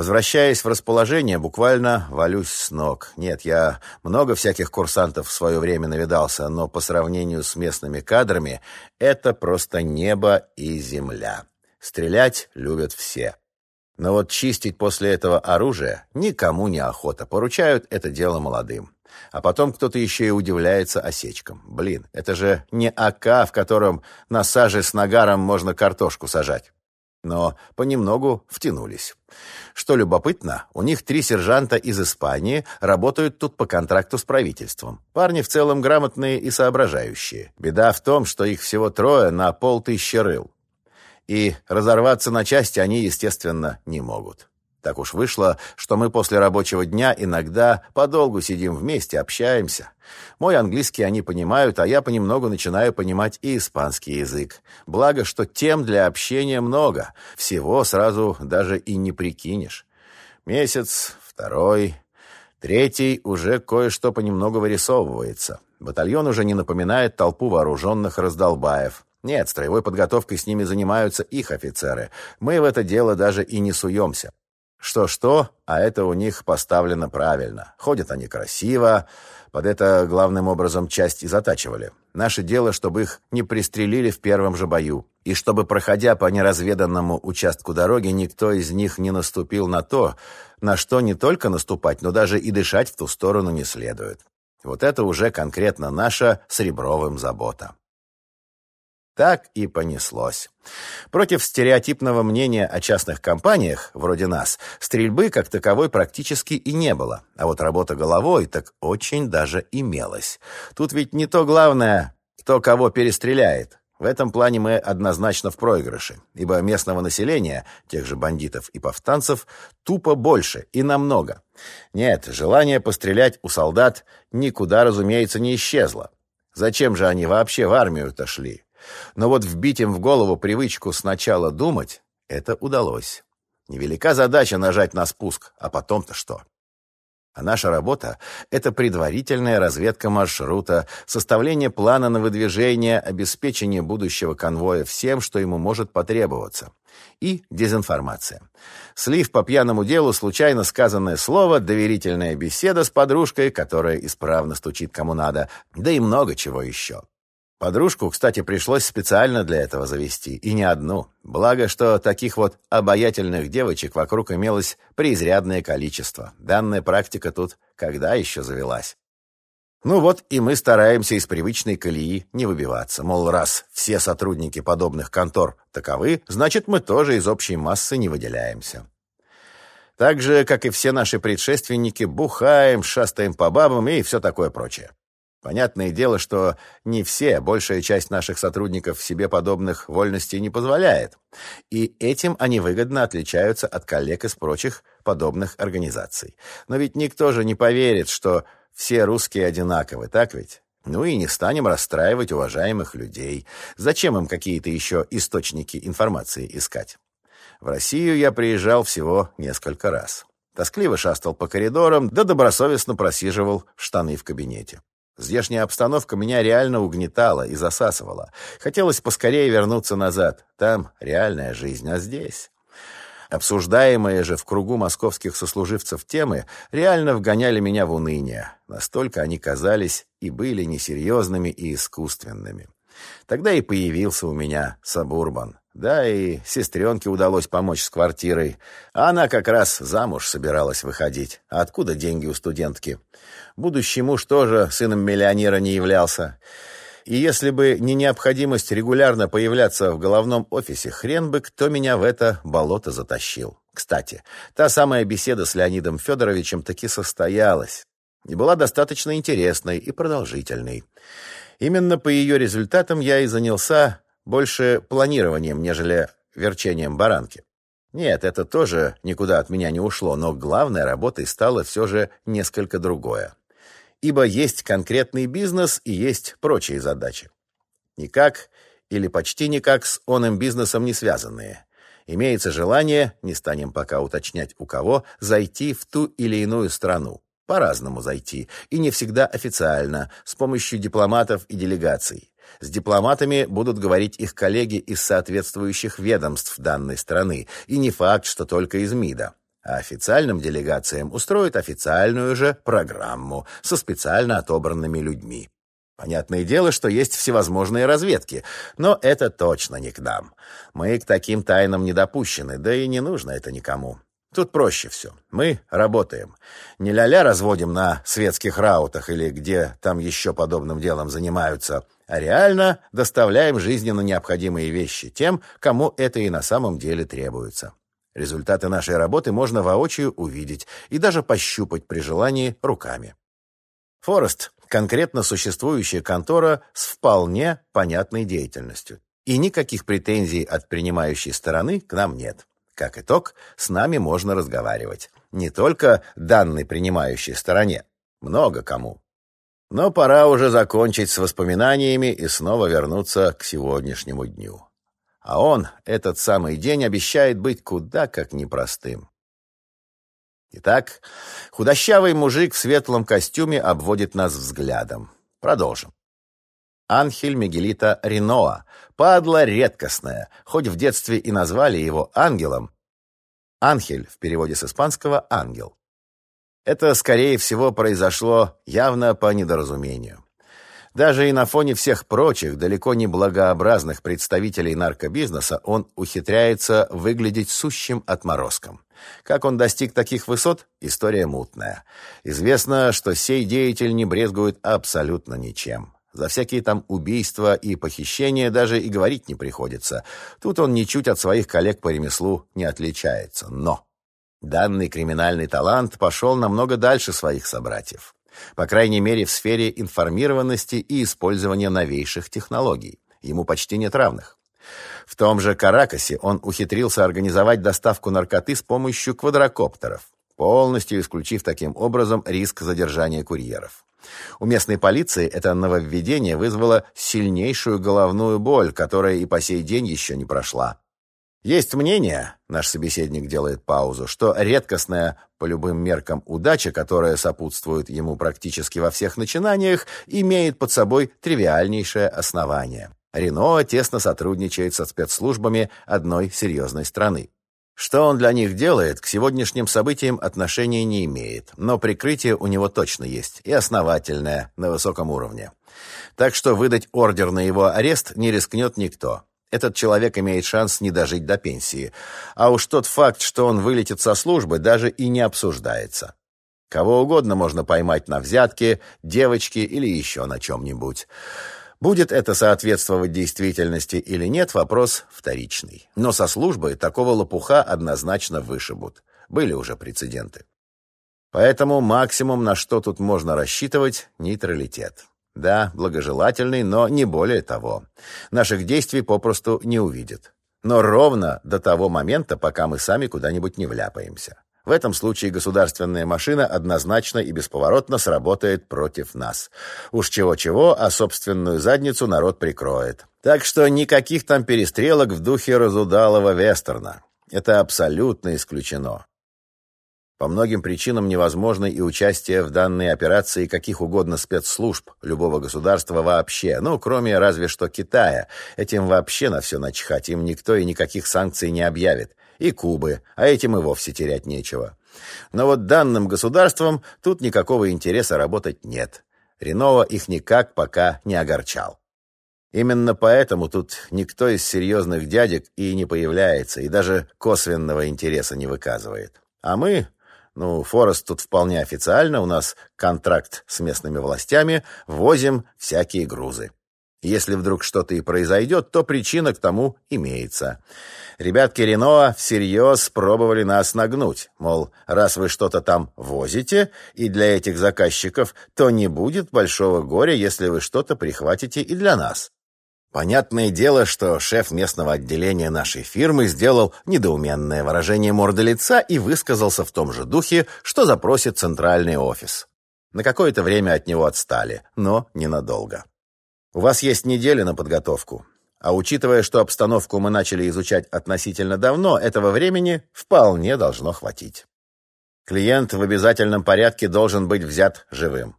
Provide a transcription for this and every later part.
Возвращаясь в расположение, буквально валюсь с ног. Нет, я много всяких курсантов в свое время навидался, но по сравнению с местными кадрами это просто небо и земля. Стрелять любят все. Но вот чистить после этого оружие никому не охота. Поручают это дело молодым. А потом кто-то еще и удивляется осечкам. Блин, это же не АК, в котором на саже с нагаром можно картошку сажать. Но понемногу втянулись. Что любопытно, у них три сержанта из Испании работают тут по контракту с правительством. Парни в целом грамотные и соображающие. Беда в том, что их всего трое на полтысячи рыл. И разорваться на части они, естественно, не могут. Так уж вышло, что мы после рабочего дня иногда подолгу сидим вместе, общаемся. Мой английский они понимают, а я понемногу начинаю понимать и испанский язык. Благо, что тем для общения много. Всего сразу даже и не прикинешь. Месяц, второй, третий уже кое-что понемногу вырисовывается. Батальон уже не напоминает толпу вооруженных раздолбаев. Нет, строевой подготовкой с ними занимаются их офицеры. Мы в это дело даже и не суемся. Что-что, а это у них поставлено правильно. Ходят они красиво, под это главным образом часть и затачивали. Наше дело, чтобы их не пристрелили в первом же бою, и чтобы, проходя по неразведанному участку дороги, никто из них не наступил на то, на что не только наступать, но даже и дышать в ту сторону не следует. Вот это уже конкретно наша с Ребровым забота. Так и понеслось. Против стереотипного мнения о частных компаниях, вроде нас, стрельбы как таковой практически и не было. А вот работа головой так очень даже имелась. Тут ведь не то главное, кто кого перестреляет. В этом плане мы однозначно в проигрыше, ибо местного населения, тех же бандитов и повстанцев, тупо больше и намного. Нет, желание пострелять у солдат никуда, разумеется, не исчезло. Зачем же они вообще в армию-то шли? Но вот вбить им в голову привычку сначала думать — это удалось. Невелика задача нажать на спуск, а потом-то что? А наша работа — это предварительная разведка маршрута, составление плана на выдвижение, обеспечение будущего конвоя всем, что ему может потребоваться. И дезинформация. Слив по пьяному делу, случайно сказанное слово, доверительная беседа с подружкой, которая исправно стучит кому надо, да и много чего еще. Подружку, кстати, пришлось специально для этого завести, и не одну. Благо, что таких вот обаятельных девочек вокруг имелось преизрядное количество. Данная практика тут когда еще завелась? Ну вот и мы стараемся из привычной колеи не выбиваться. Мол, раз все сотрудники подобных контор таковы, значит, мы тоже из общей массы не выделяемся. Так же, как и все наши предшественники, бухаем, шастаем по бабам и все такое прочее. Понятное дело, что не все, большая часть наших сотрудников себе подобных вольностей не позволяет. И этим они выгодно отличаются от коллег из прочих подобных организаций. Но ведь никто же не поверит, что все русские одинаковы, так ведь? Ну и не станем расстраивать уважаемых людей. Зачем им какие-то еще источники информации искать? В Россию я приезжал всего несколько раз. Тоскливо шастал по коридорам, да добросовестно просиживал штаны в кабинете. Здешняя обстановка меня реально угнетала и засасывала. Хотелось поскорее вернуться назад. Там реальная жизнь, а здесь... Обсуждаемые же в кругу московских сослуживцев темы реально вгоняли меня в уныние. Настолько они казались и были несерьезными и искусственными. Тогда и появился у меня Сабурбан. Да, и сестренке удалось помочь с квартирой. Она как раз замуж собиралась выходить. А откуда деньги у студентки? Будущий муж тоже сыном миллионера не являлся. И если бы не необходимость регулярно появляться в головном офисе, хрен бы кто меня в это болото затащил. Кстати, та самая беседа с Леонидом Федоровичем таки состоялась. И была достаточно интересной и продолжительной. Именно по ее результатам я и занялся больше планированием, нежели верчением баранки. Нет, это тоже никуда от меня не ушло, но главной работой стало все же несколько другое. Ибо есть конкретный бизнес и есть прочие задачи. Никак или почти никак с оным бизнесом не связанные. Имеется желание, не станем пока уточнять у кого, зайти в ту или иную страну. По-разному зайти, и не всегда официально, с помощью дипломатов и делегаций. С дипломатами будут говорить их коллеги из соответствующих ведомств данной страны, и не факт, что только из МИДа. А официальным делегациям устроят официальную же программу со специально отобранными людьми. Понятное дело, что есть всевозможные разведки, но это точно не к нам. Мы к таким тайнам не допущены, да и не нужно это никому. Тут проще все. Мы работаем. Не ля-ля разводим на светских раутах или где там еще подобным делом занимаются, а реально доставляем жизненно необходимые вещи тем, кому это и на самом деле требуется. Результаты нашей работы можно воочию увидеть и даже пощупать при желании руками. Форест — конкретно существующая контора с вполне понятной деятельностью. И никаких претензий от принимающей стороны к нам нет. Как итог, с нами можно разговаривать. Не только данной принимающей стороне, много кому. Но пора уже закончить с воспоминаниями и снова вернуться к сегодняшнему дню. А он, этот самый день, обещает быть куда как непростым. Итак, худощавый мужик в светлом костюме обводит нас взглядом. Продолжим. Анхель Мигелита Реноа, падла редкостная, хоть в детстве и назвали его ангелом. Анхель в переводе с испанского «ангел». Это, скорее всего, произошло явно по недоразумению. Даже и на фоне всех прочих, далеко не благообразных представителей наркобизнеса он ухитряется выглядеть сущим отморозком. Как он достиг таких высот – история мутная. Известно, что сей деятель не брезгует абсолютно ничем. За всякие там убийства и похищения даже и говорить не приходится. Тут он ничуть от своих коллег по ремеслу не отличается. Но данный криминальный талант пошел намного дальше своих собратьев по крайней мере в сфере информированности и использования новейших технологий. Ему почти нет равных. В том же Каракасе он ухитрился организовать доставку наркоты с помощью квадрокоптеров, полностью исключив таким образом риск задержания курьеров. У местной полиции это нововведение вызвало сильнейшую головную боль, которая и по сей день еще не прошла. Есть мнение, наш собеседник делает паузу, что редкостная по любым меркам удача, которая сопутствует ему практически во всех начинаниях, имеет под собой тривиальнейшее основание. Рено тесно сотрудничает со спецслужбами одной серьезной страны. Что он для них делает, к сегодняшним событиям отношения не имеет, но прикрытие у него точно есть, и основательное, на высоком уровне. Так что выдать ордер на его арест не рискнет никто. Этот человек имеет шанс не дожить до пенсии. А уж тот факт, что он вылетит со службы, даже и не обсуждается. Кого угодно можно поймать на взятке, девочке или еще на чем-нибудь. Будет это соответствовать действительности или нет, вопрос вторичный. Но со службы такого лопуха однозначно вышибут. Были уже прецеденты. Поэтому максимум, на что тут можно рассчитывать, нейтралитет. Да, благожелательный, но не более того. Наших действий попросту не увидит. Но ровно до того момента, пока мы сами куда-нибудь не вляпаемся. В этом случае государственная машина однозначно и бесповоротно сработает против нас. Уж чего-чего, а собственную задницу народ прикроет. Так что никаких там перестрелок в духе разудалого вестерна. Это абсолютно исключено. По многим причинам невозможно и участие в данной операции каких угодно спецслужб любого государства вообще, ну, кроме разве что Китая. Этим вообще на все начхать, им никто и никаких санкций не объявит. И Кубы, а этим и вовсе терять нечего. Но вот данным государствам тут никакого интереса работать нет. Ренова их никак пока не огорчал. Именно поэтому тут никто из серьезных дядек и не появляется, и даже косвенного интереса не выказывает. А мы, ну, Форест тут вполне официально, у нас контракт с местными властями, возим всякие грузы. Если вдруг что-то и произойдет, то причина к тому имеется. Ребятки Рено всерьез пробовали нас нагнуть. Мол, раз вы что-то там возите, и для этих заказчиков, то не будет большого горя, если вы что-то прихватите и для нас. Понятное дело, что шеф местного отделения нашей фирмы сделал недоуменное выражение морды лица и высказался в том же духе, что запросит центральный офис. На какое-то время от него отстали, но ненадолго. У вас есть неделя на подготовку. А учитывая, что обстановку мы начали изучать относительно давно, этого времени вполне должно хватить. Клиент в обязательном порядке должен быть взят живым.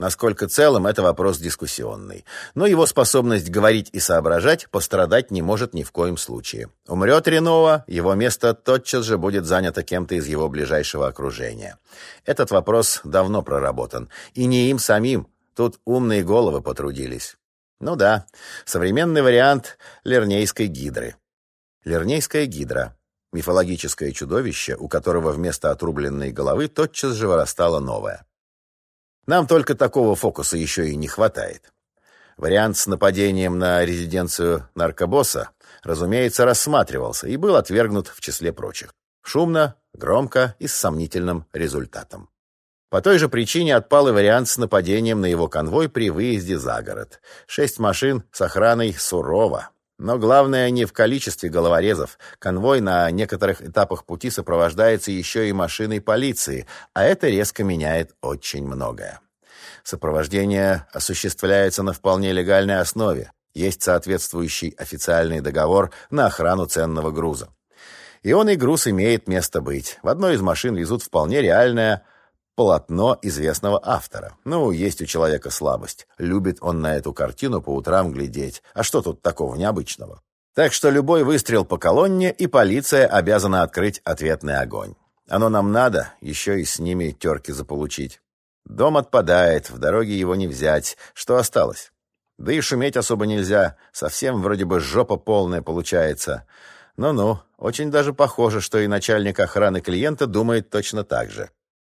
Насколько целым, это вопрос дискуссионный. Но его способность говорить и соображать пострадать не может ни в коем случае. Умрет Ренова, его место тотчас же будет занято кем-то из его ближайшего окружения. Этот вопрос давно проработан. И не им самим. Тут умные головы потрудились. Ну да, современный вариант Лернейской гидры. Лернейская гидра — мифологическое чудовище, у которого вместо отрубленной головы тотчас же вырастала новая. Нам только такого фокуса еще и не хватает. Вариант с нападением на резиденцию наркобосса, разумеется, рассматривался и был отвергнут в числе прочих. Шумно, громко и с сомнительным результатом. По той же причине отпал и вариант с нападением на его конвой при выезде за город. Шесть машин с охраной сурово. Но главное не в количестве головорезов. Конвой на некоторых этапах пути сопровождается еще и машиной полиции, а это резко меняет очень многое. Сопровождение осуществляется на вполне легальной основе. Есть соответствующий официальный договор на охрану ценного груза. И он и груз имеет место быть. В одной из машин везут вполне реальное полотно известного автора. Ну, есть у человека слабость. Любит он на эту картину по утрам глядеть. А что тут такого необычного? Так что любой выстрел по колонне, и полиция обязана открыть ответный огонь. Оно нам надо, еще и с ними терки заполучить. Дом отпадает, в дороге его не взять. Что осталось? Да и шуметь особо нельзя. Совсем вроде бы жопа полная получается. Ну-ну, очень даже похоже, что и начальник охраны клиента думает точно так же.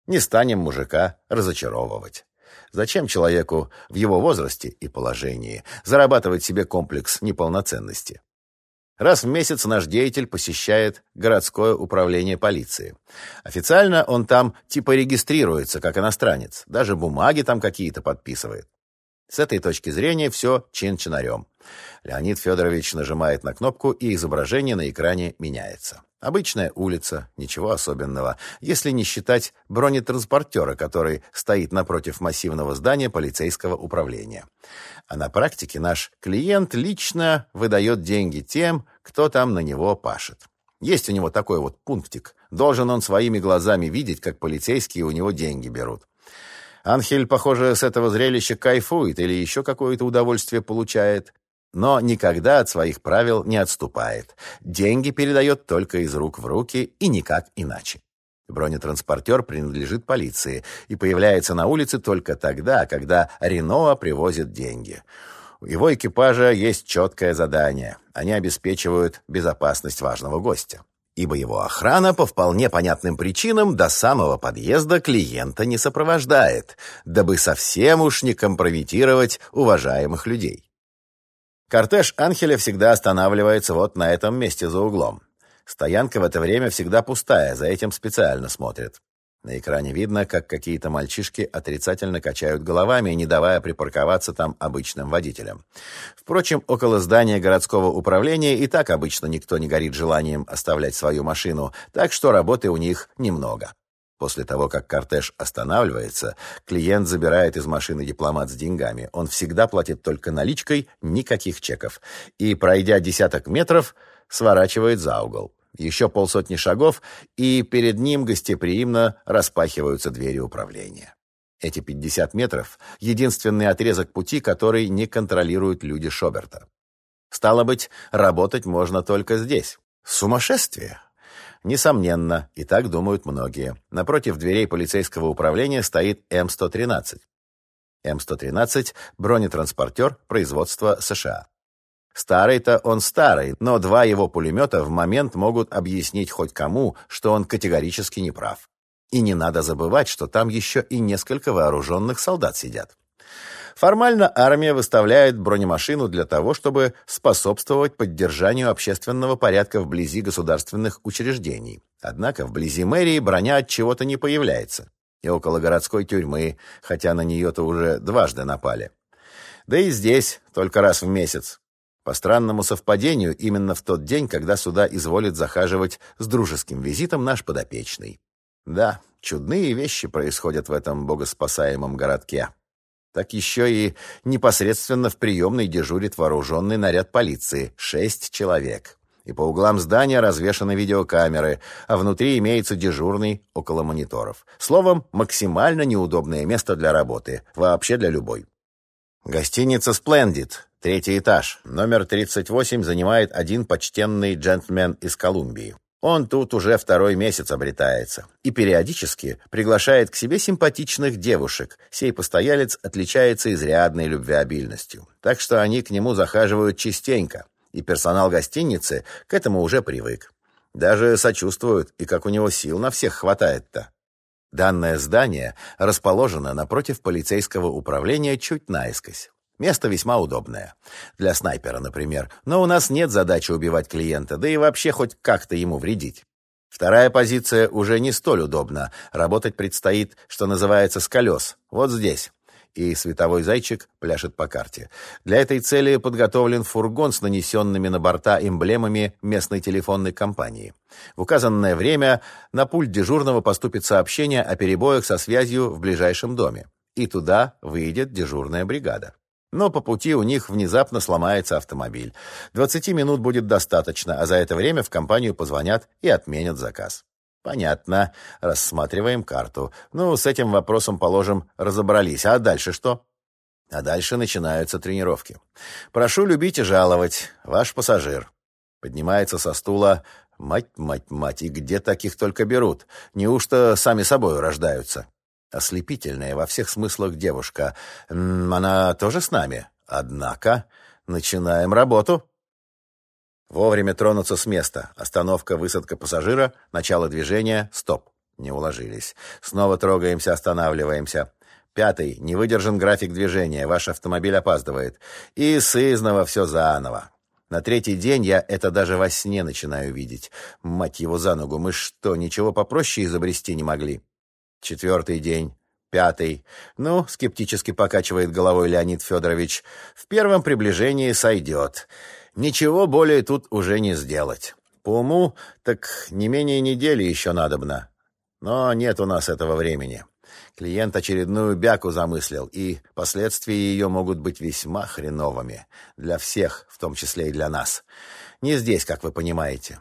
Не станем мужика разочаровывать. Зачем человеку в его возрасте и положении зарабатывать себе комплекс неполноценности? Раз в месяц наш деятель посещает городское управление полиции. Официально он там типа регистрируется как иностранец, даже бумаги там какие-то подписывает. С этой точки зрения все чин-чинарем. Леонид Федорович нажимает на кнопку, и изображение на экране меняется. Обычная улица, ничего особенного, если не считать бронетранспортера, который стоит напротив массивного здания полицейского управления. А на практике наш клиент лично выдает деньги тем, кто там на него пашет. Есть у него такой вот пунктик. Должен он своими глазами видеть, как полицейские у него деньги берут. Анхель, похоже, с этого зрелища кайфует или еще какое-то удовольствие получает но никогда от своих правил не отступает. Деньги передает только из рук в руки и никак иначе. Бронетранспортер принадлежит полиции и появляется на улице только тогда, когда Реноа привозит деньги. У его экипажа есть четкое задание. Они обеспечивают безопасность важного гостя. Ибо его охрана по вполне понятным причинам до самого подъезда клиента не сопровождает, дабы совсем уж не компрометировать уважаемых людей. Кортеж Анхеля всегда останавливается вот на этом месте за углом. Стоянка в это время всегда пустая, за этим специально смотрят. На экране видно, как какие-то мальчишки отрицательно качают головами, не давая припарковаться там обычным водителям. Впрочем, около здания городского управления и так обычно никто не горит желанием оставлять свою машину, так что работы у них немного. После того, как кортеж останавливается, клиент забирает из машины дипломат с деньгами. Он всегда платит только наличкой, никаких чеков. И, пройдя десяток метров, сворачивает за угол. Еще полсотни шагов, и перед ним гостеприимно распахиваются двери управления. Эти 50 метров — единственный отрезок пути, который не контролируют люди Шоберта. Стало быть, работать можно только здесь. Сумасшествие! Несомненно, и так думают многие. Напротив дверей полицейского управления стоит М-113. М-113 – бронетранспортер производства США. Старый-то он старый, но два его пулемета в момент могут объяснить хоть кому, что он категорически не прав. И не надо забывать, что там еще и несколько вооруженных солдат сидят. Формально армия выставляет бронемашину для того, чтобы способствовать поддержанию общественного порядка вблизи государственных учреждений. Однако вблизи мэрии броня от чего-то не появляется. И около городской тюрьмы, хотя на нее-то уже дважды напали. Да и здесь только раз в месяц. По странному совпадению, именно в тот день, когда сюда изволит захаживать с дружеским визитом наш подопечный. Да, чудные вещи происходят в этом богоспасаемом городке так еще и непосредственно в приемной дежурит вооруженный наряд полиции — шесть человек. и по углам здания развешаны видеокамеры, а внутри имеется дежурный около мониторов. Словом, максимально неудобное место для работы, вообще для любой. Гостиница «Сплендид», третий этаж, номер 38 занимает один почтенный джентльмен из Колумбии. Он тут уже второй месяц обретается и периодически приглашает к себе симпатичных девушек. Сей постоялец отличается изрядной любвеобильностью, так что они к нему захаживают частенько, и персонал гостиницы к этому уже привык. Даже сочувствуют, и как у него сил на всех хватает-то. Данное здание расположено напротив полицейского управления чуть наискось. Место весьма удобное. Для снайпера, например. Но у нас нет задачи убивать клиента, да и вообще хоть как-то ему вредить. Вторая позиция уже не столь удобна. Работать предстоит, что называется, с колес. Вот здесь. И световой зайчик пляшет по карте. Для этой цели подготовлен фургон с нанесенными на борта эмблемами местной телефонной компании. В указанное время на пульт дежурного поступит сообщение о перебоях со связью в ближайшем доме. И туда выйдет дежурная бригада. Но по пути у них внезапно сломается автомобиль. 20 минут будет достаточно, а за это время в компанию позвонят и отменят заказ. Понятно. Рассматриваем карту. Ну, с этим вопросом, положим, разобрались. А дальше что? А дальше начинаются тренировки. Прошу любить и жаловать. Ваш пассажир. Поднимается со стула. Мать, мать, мать, и где таких только берут? Неужто сами собой рождаются? Ослепительная во всех смыслах девушка. Она тоже с нами. Однако, начинаем работу. Вовремя тронуться с места. Остановка, высадка пассажира, начало движения, стоп. Не уложились. Снова трогаемся, останавливаемся. Пятый. Не выдержан график движения. Ваш автомобиль опаздывает. И сызново все заново. На третий день я это даже во сне начинаю видеть. Мать его за ногу, мы что, ничего попроще изобрести не могли? Четвертый день. Пятый. Ну, скептически покачивает головой Леонид Федорович. В первом приближении сойдет. Ничего более тут уже не сделать. По уму, так не менее недели еще надобно. Но нет у нас этого времени. Клиент очередную бяку замыслил, и последствия ее могут быть весьма хреновыми. Для всех, в том числе и для нас. Не здесь, как вы понимаете.